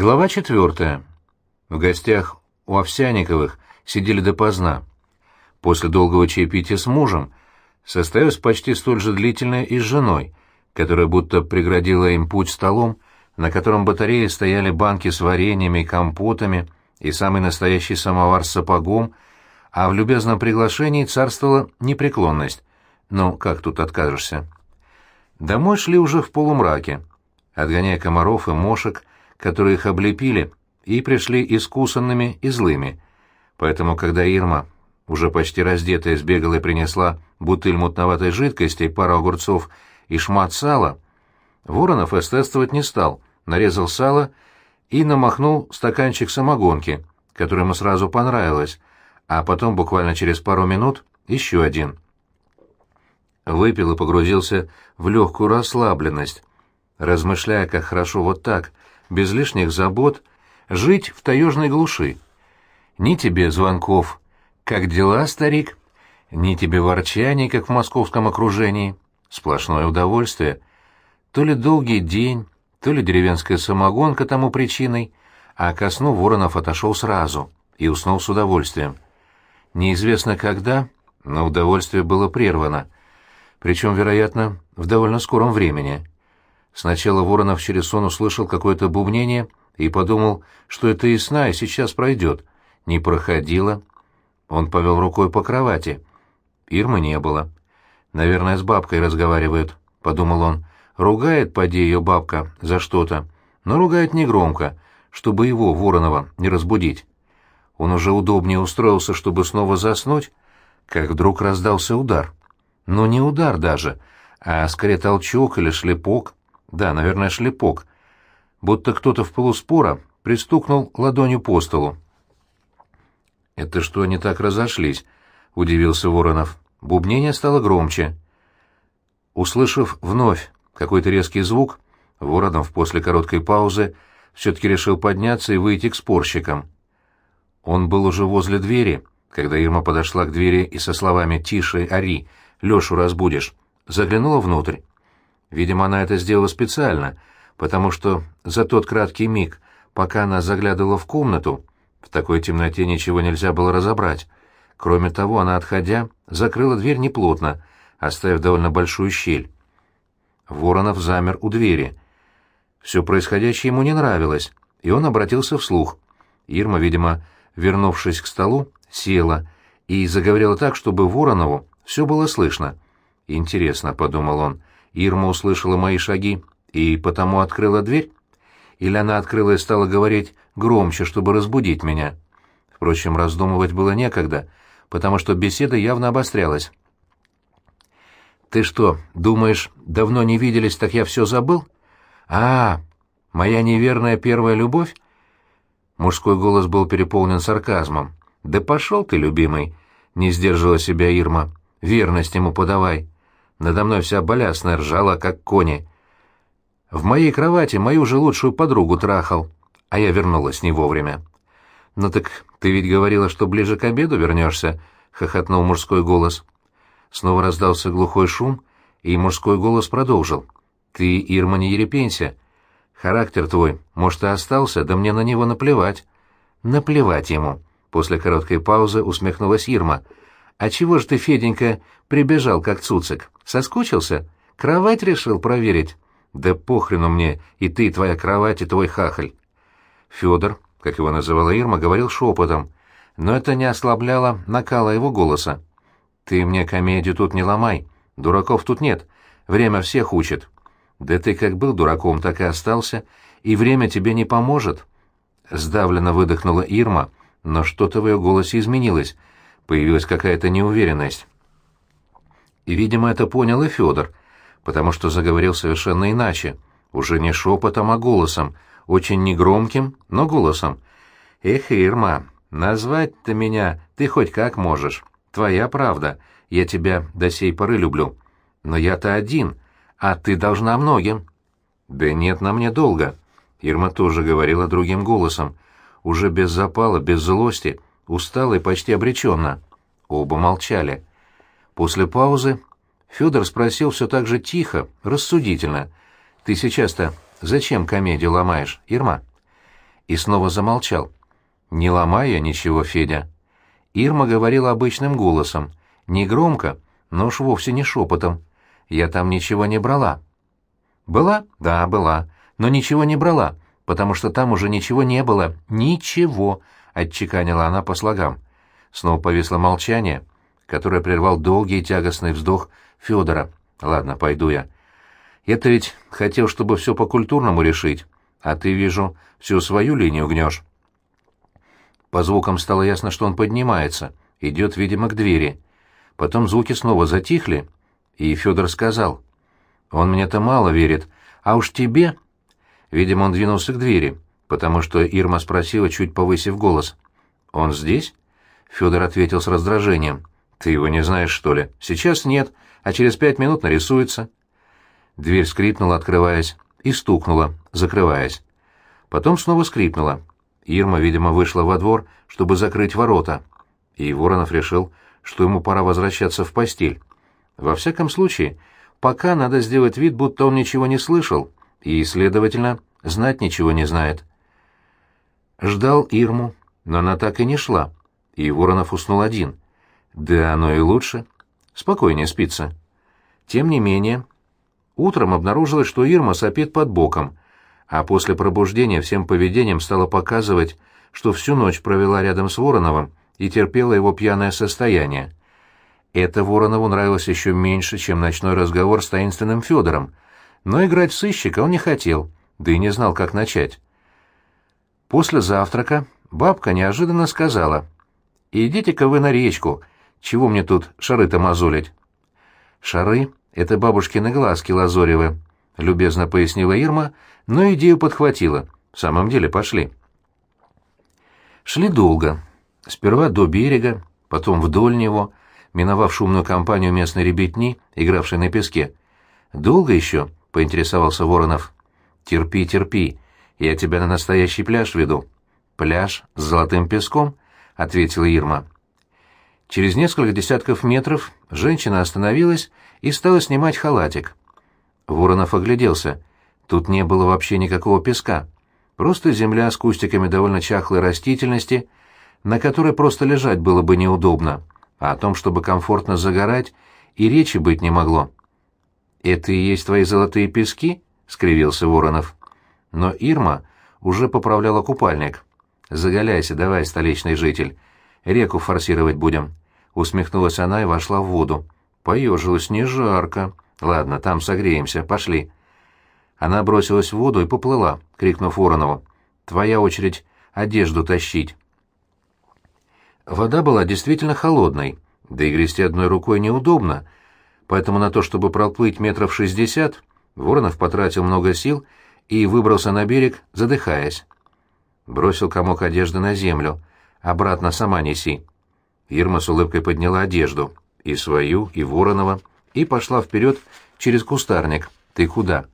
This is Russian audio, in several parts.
Глава четвертая. В гостях у Овсяниковых сидели допоздна. После долгого чаепития с мужем состоялось почти столь же длительное и с женой, которая будто преградила им путь столом, на котором батареи стояли банки с вареньями и компотами и самый настоящий самовар с сапогом, а в любезном приглашении царствовала непреклонность. Ну, как тут откажешься? Домой шли уже в полумраке, отгоняя комаров и мошек, которые их облепили, и пришли искусанными и злыми. Поэтому, когда Ирма, уже почти раздетая, сбегала и принесла бутыль мутноватой жидкости, пару огурцов и шмат сала, Воронов эстетствовать не стал, нарезал сало и намахнул стаканчик самогонки, который ему сразу понравилось, а потом буквально через пару минут еще один. Выпил и погрузился в легкую расслабленность, размышляя, как хорошо вот так, без лишних забот, жить в таежной глуши. Ни тебе звонков, как дела, старик, ни тебе ворчаний, как в московском окружении. Сплошное удовольствие. То ли долгий день, то ли деревенская самогонка тому причиной, а ко сну Воронов отошел сразу и уснул с удовольствием. Неизвестно когда, но удовольствие было прервано, причем, вероятно, в довольно скором времени. Сначала Воронов через сон услышал какое-то бубнение и подумал, что это и сна, и сейчас пройдет. Не проходило. Он повел рукой по кровати. Ирмы не было. «Наверное, с бабкой разговаривают», — подумал он. «Ругает, поди ее бабка, за что-то, но ругает негромко, чтобы его, Воронова, не разбудить». Он уже удобнее устроился, чтобы снова заснуть, как вдруг раздался удар. Но не удар даже, а скорее толчок или шлепок. Да, наверное, шлепок. Будто кто-то в полуспора пристукнул ладонью по столу. «Это что они так разошлись?» — удивился Воронов. Бубнение стало громче. Услышав вновь какой-то резкий звук, Воронов после короткой паузы все-таки решил подняться и выйти к спорщикам. Он был уже возле двери, когда Ирма подошла к двери и со словами «Тише, ори, Лешу разбудишь», заглянула внутрь. Видимо, она это сделала специально, потому что за тот краткий миг, пока она заглядывала в комнату, в такой темноте ничего нельзя было разобрать. Кроме того, она, отходя, закрыла дверь неплотно, оставив довольно большую щель. Воронов замер у двери. Все происходящее ему не нравилось, и он обратился вслух. Ирма, видимо, вернувшись к столу, села и заговорила так, чтобы Воронову все было слышно. «Интересно», — подумал он, Ирма услышала мои шаги и потому открыла дверь? Или она открыла и стала говорить громче, чтобы разбудить меня? Впрочем, раздумывать было некогда, потому что беседа явно обострялась. «Ты что, думаешь, давно не виделись, так я все забыл? А, моя неверная первая любовь?» Мужской голос был переполнен сарказмом. «Да пошел ты, любимый!» — не сдерживала себя Ирма. «Верность ему подавай!» Надо мной вся болясная ржала, как кони. В моей кровати мою же лучшую подругу трахал, а я вернулась не вовремя. «Ну так ты ведь говорила, что ближе к обеду вернешься», — хохотнул мужской голос. Снова раздался глухой шум, и мужской голос продолжил. «Ты, Ирма, не ерепенься. Характер твой, может, и остался, да мне на него наплевать». «Наплевать ему», — после короткой паузы усмехнулась Ирма. «А чего ж ты, Феденька, прибежал, как цуцик? Соскучился? Кровать решил проверить?» «Да похрену мне, и ты, и твоя кровать, и твой хахаль!» Федор, как его называла Ирма, говорил шепотом, но это не ослабляло накала его голоса. «Ты мне комедию тут не ломай, дураков тут нет, время всех учит». «Да ты как был дураком, так и остался, и время тебе не поможет». Сдавленно выдохнула Ирма, но что-то в ее голосе изменилось, появилась какая-то неуверенность. И, видимо, это понял и Федор, потому что заговорил совершенно иначе, уже не шепотом, а голосом, очень негромким, но голосом. «Эх, Ирма, назвать-то меня ты хоть как можешь. Твоя правда, я тебя до сей поры люблю. Но я-то один, а ты должна многим». «Да нет на мне долго». Ирма тоже говорила другим голосом, уже без запала, без злости, устало и почти обреченно. Оба молчали. После паузы Федор спросил все так же тихо, рассудительно. «Ты сейчас-то зачем комедию ломаешь, Ирма?» и снова замолчал. «Не ломай я ничего, Федя». Ирма говорила обычным голосом, не громко, но уж вовсе не шепотом. «Я там ничего не брала». «Была? Да, была. Но ничего не брала, потому что там уже ничего не было. Ничего!» — отчеканила она по слогам. Снова повисло молчание, которое прервал долгий тягостный вздох Федора. «Ладно, пойду я. Я-то ведь хотел, чтобы все по-культурному решить, а ты, вижу, всю свою линию гнешь». По звукам стало ясно, что он поднимается, идет, видимо, к двери. Потом звуки снова затихли, и Федор сказал, «Он мне-то мало верит, а уж тебе...» Видимо, он двинулся к двери, потому что Ирма спросила, чуть повысив голос, «Он здесь?» Федор ответил с раздражением. «Ты его не знаешь, что ли? Сейчас нет, а через пять минут нарисуется». Дверь скрипнула, открываясь, и стукнула, закрываясь. Потом снова скрипнула. Ирма, видимо, вышла во двор, чтобы закрыть ворота, и Воронов решил, что ему пора возвращаться в постель. Во всяком случае, пока надо сделать вид, будто он ничего не слышал, и, следовательно, знать ничего не знает. Ждал Ирму, но она так и не шла и Воронов уснул один. Да оно и лучше. Спокойнее спится. Тем не менее, утром обнаружилось, что Ирма сопит под боком, а после пробуждения всем поведением стала показывать, что всю ночь провела рядом с Вороновым и терпела его пьяное состояние. Это Воронову нравилось еще меньше, чем ночной разговор с таинственным Федором, но играть в сыщика он не хотел, да и не знал, как начать. После завтрака бабка неожиданно сказала — «Идите-ка вы на речку. Чего мне тут шары-то мозолить?» «Шары — это бабушкины глазки лазоревы», — любезно пояснила Ирма, но идею подхватила. «В самом деле, пошли». Шли долго. Сперва до берега, потом вдоль него, миновав шумную компанию местной ребятни, игравшей на песке. «Долго еще?» — поинтересовался Воронов. «Терпи, терпи. Я тебя на настоящий пляж веду». «Пляж с золотым песком?» ответила Ирма. Через несколько десятков метров женщина остановилась и стала снимать халатик. Воронов огляделся. Тут не было вообще никакого песка. Просто земля с кустиками довольно чахлой растительности, на которой просто лежать было бы неудобно, а о том, чтобы комфортно загорать, и речи быть не могло. «Это и есть твои золотые пески?» — скривился Воронов. Но Ирма уже поправляла купальник. «Заголяйся давай, столичный житель. Реку форсировать будем». Усмехнулась она и вошла в воду. Поежилась не жарко. «Ладно, там согреемся. Пошли». Она бросилась в воду и поплыла, крикнув Воронову. «Твоя очередь одежду тащить». Вода была действительно холодной, да и грести одной рукой неудобно, поэтому на то, чтобы проплыть метров шестьдесят, Воронов потратил много сил и выбрался на берег, задыхаясь. Бросил комок одежды на землю. «Обратно сама неси». Ирма с улыбкой подняла одежду, и свою, и Воронова, и пошла вперед через кустарник. «Ты куда?»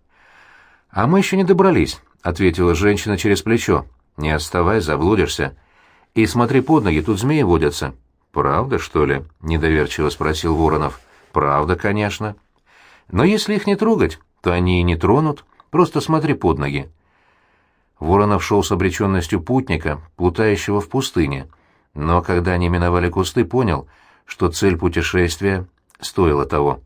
«А мы еще не добрались», — ответила женщина через плечо. «Не отставай, заблудишься. И смотри под ноги, тут змеи водятся». «Правда, что ли?» — недоверчиво спросил Воронов. «Правда, конечно. Но если их не трогать, то они и не тронут. Просто смотри под ноги». Воронов шел с обреченностью путника, плутающего в пустыне, но когда они миновали кусты, понял, что цель путешествия стоила того.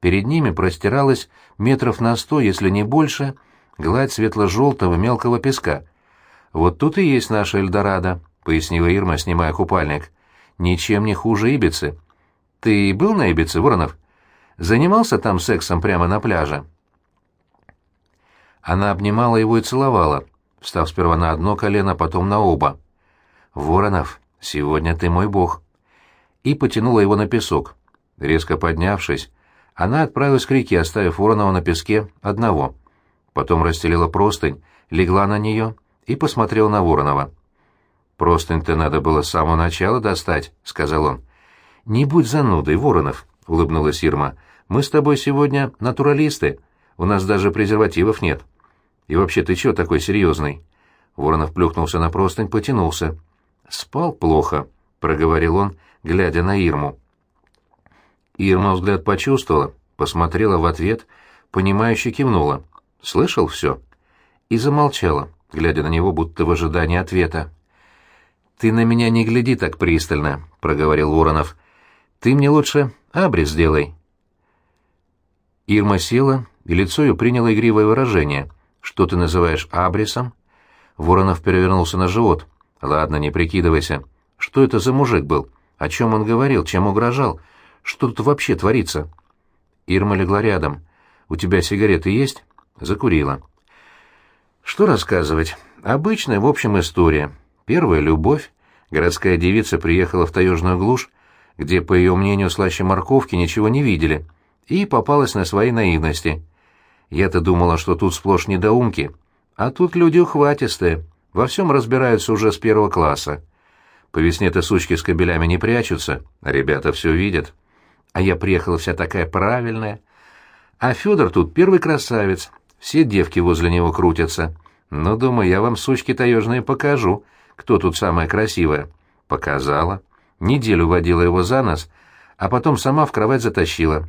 Перед ними простиралась метров на сто, если не больше, гладь светло-желтого мелкого песка. «Вот тут и есть наша Эльдорадо», — пояснила Ирма, снимая купальник. «Ничем не хуже Ибицы. Ты был на Ибице, Воронов? Занимался там сексом прямо на пляже?» Она обнимала его и целовала, встав сперва на одно колено, потом на оба. «Воронов, сегодня ты мой бог». И потянула его на песок. Резко поднявшись, она отправилась к реке, оставив Воронова на песке одного. Потом расстелила простынь, легла на нее и посмотрела на Воронова. «Простынь-то надо было с самого начала достать», — сказал он. «Не будь занудой, Воронов», — улыбнулась Ирма. «Мы с тобой сегодня натуралисты. У нас даже презервативов нет». И вообще, ты чего такой серьезный?» Воронов плюхнулся на простынь, потянулся. «Спал плохо», — проговорил он, глядя на Ирму. Ирма взгляд почувствовала, посмотрела в ответ, понимающе кивнула. «Слышал все?» И замолчала, глядя на него, будто в ожидании ответа. «Ты на меня не гляди так пристально», — проговорил Воронов. «Ты мне лучше абрис сделай». Ирма села, и лицо ее приняло игривое выражение. «Что ты называешь абрисом?» Воронов перевернулся на живот. «Ладно, не прикидывайся. Что это за мужик был? О чем он говорил? Чем угрожал? Что тут вообще творится?» Ирма легла рядом. «У тебя сигареты есть?» Закурила. «Что рассказывать? Обычная, в общем, история. Первая любовь. Городская девица приехала в таежную глушь, где, по ее мнению, слаще морковки ничего не видели, и попалась на своей наивности. Я-то думала, что тут сплошь недоумки, а тут люди ухватистые, во всем разбираются уже с первого класса. По весне-то сучки с кобелями не прячутся, а ребята все видят. А я приехала вся такая правильная. А Федор тут первый красавец, все девки возле него крутятся. Ну, думаю, я вам, сучки таежные, покажу, кто тут самая красивая. Показала. Неделю водила его за нос, а потом сама в кровать затащила.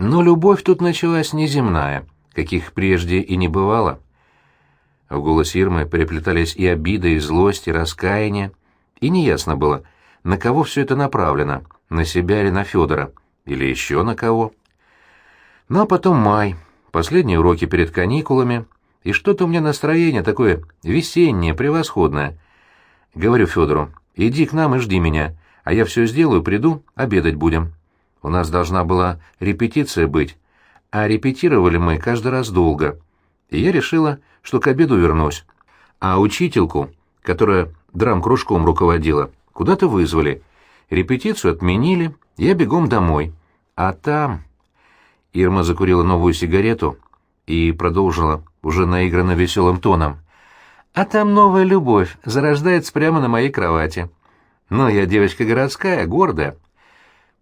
Но любовь тут началась неземная, каких прежде и не бывало. В голосе Ирмы переплетались и обида, и злость, и раскаяние, и неясно было, на кого все это направлено, на себя или на Федора, или еще на кого. Ну а потом май, последние уроки перед каникулами, и что-то у меня настроение такое весеннее, превосходное. Говорю Федору, иди к нам и жди меня, а я все сделаю, приду, обедать будем. У нас должна была репетиция быть, а репетировали мы каждый раз долго. И я решила, что к обеду вернусь. А учительку, которая драм-кружком руководила, куда-то вызвали. Репетицию отменили, я бегом домой. А там... Ирма закурила новую сигарету и продолжила уже наигранно веселым тоном. «А там новая любовь зарождается прямо на моей кровати. Но я девочка городская, гордая.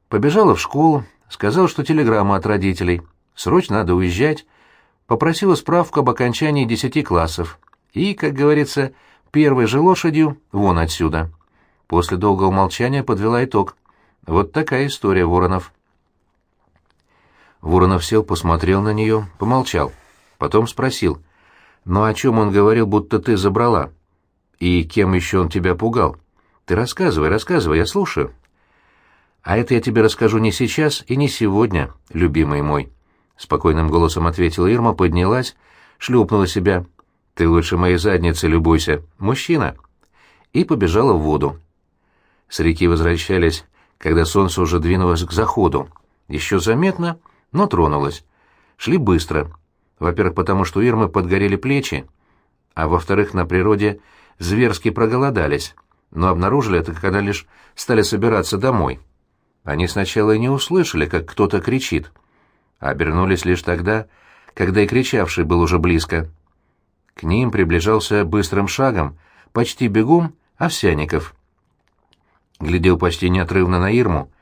Побежала в школу, сказала, что телеграмма от родителей. Срочно надо уезжать. Попросила справку об окончании десяти классов. И, как говорится, первой же лошадью вон отсюда». После долгого молчания подвела итог. Вот такая история, Воронов. Воронов сел, посмотрел на нее, помолчал. Потом спросил. «Ну о чем он говорил, будто ты забрала? И кем еще он тебя пугал? Ты рассказывай, рассказывай, я слушаю». «А это я тебе расскажу не сейчас и не сегодня, любимый мой», — спокойным голосом ответила Ирма, поднялась, шлепнула себя. «Ты лучше моей задницы любуйся, мужчина», и побежала в воду. С реки возвращались, когда солнце уже двинулось к заходу. Еще заметно, но тронулось. Шли быстро. Во-первых, потому что у Ирмы подгорели плечи, а во-вторых, на природе зверски проголодались, но обнаружили это, когда лишь стали собираться домой. Они сначала и не услышали, как кто-то кричит, обернулись лишь тогда, когда и кричавший был уже близко. К ним приближался быстрым шагом, почти бегом, Овсяников. Глядел почти неотрывно на Ирму,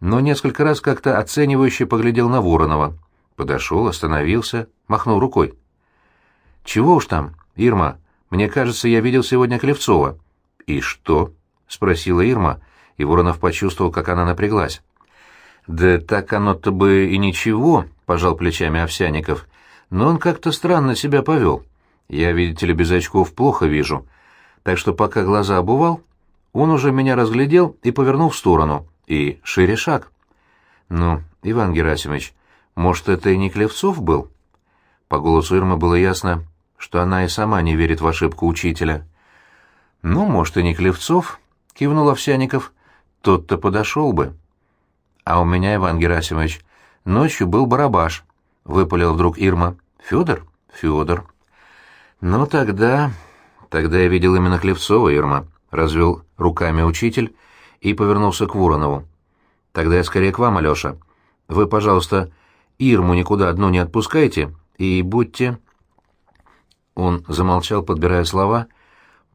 но несколько раз как-то оценивающе поглядел на Воронова. Подошел, остановился, махнул рукой. «Чего уж там, Ирма? Мне кажется, я видел сегодня Клевцова». «И что?» — спросила Ирма, и Воронов почувствовал, как она напряглась. «Да так оно-то бы и ничего», — пожал плечами Овсяников. «Но он как-то странно себя повел. Я, видите ли, без очков плохо вижу. Так что пока глаза обувал, он уже меня разглядел и повернул в сторону и шире шаг. «Ну, Иван Герасимович, может, это и не Клевцов был?» По голосу Ирмы было ясно, что она и сама не верит в ошибку учителя. «Ну, может, и не Клевцов», — кивнул Овсяников, — «тот-то подошел бы». «А у меня, Иван Герасимович, ночью был барабаш», — выпалил вдруг Ирма. «Федор?» «Федор». «Ну, тогда...» «Тогда я видел именно Клевцова, Ирма», — развел руками учитель и повернулся к Воронову. «Тогда я скорее к вам, Алеша. Вы, пожалуйста, Ирму никуда одну не отпускайте и будьте...» Он замолчал, подбирая слова,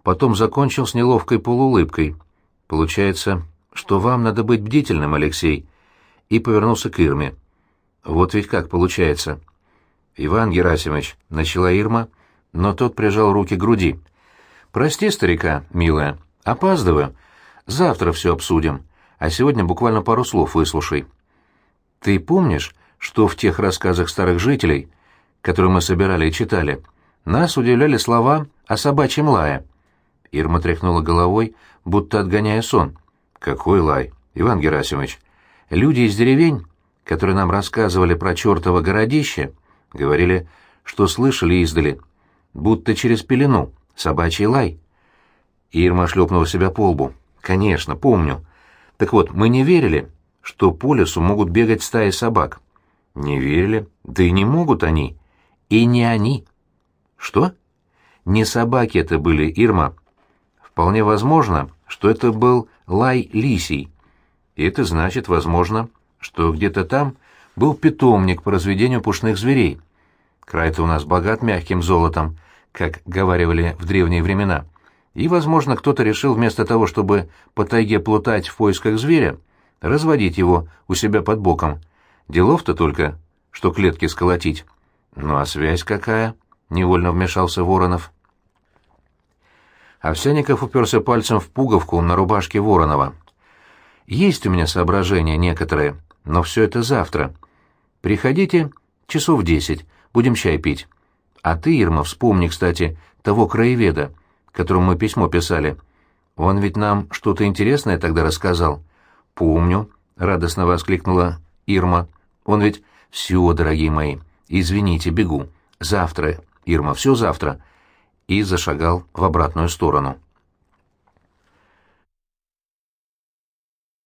потом закончил с неловкой полуулыбкой. «Получается, что вам надо быть бдительным, Алексей», и повернулся к Ирме. «Вот ведь как получается». «Иван Герасимович», — начала Ирма, но тот прижал руки к груди. «Прости, старика, милая, опаздываю. Завтра все обсудим, а сегодня буквально пару слов выслушай. Ты помнишь, что в тех рассказах старых жителей, которые мы собирали и читали, нас удивляли слова о собачьем лае. Ирма тряхнула головой, будто отгоняя сон. «Какой лай, Иван Герасимович? Люди из деревень, которые нам рассказывали про чертово городище, говорили, что слышали издали, будто через пелену, собачий лай». Ирма шлепнула себя по лбу. «Конечно, помню. Так вот, мы не верили, что по лесу могут бегать стаи собак». «Не верили? Да и не могут они. И не они». «Что?» «Не собаки это были, Ирма. Вполне возможно, что это был лай лисий. И это значит, возможно, что где-то там был питомник по разведению пушных зверей. Край-то у нас богат мягким золотом, как говаривали в древние времена. И, возможно, кто-то решил вместо того, чтобы по тайге плутать в поисках зверя, разводить его у себя под боком. Делов-то только, что клетки сколотить. Ну а связь какая? — невольно вмешался Воронов. Овсяников уперся пальцем в пуговку на рубашке Воронова. «Есть у меня соображения некоторые, но все это завтра. Приходите часов десять, будем чай пить. А ты, Ирма, вспомни, кстати, того краеведа, которому мы письмо писали. Он ведь нам что-то интересное тогда рассказал». «Помню», — радостно воскликнула Ирма. «Он ведь...» «Все, дорогие мои, извините, бегу. Завтра, Ирма, все завтра» и зашагал в обратную сторону.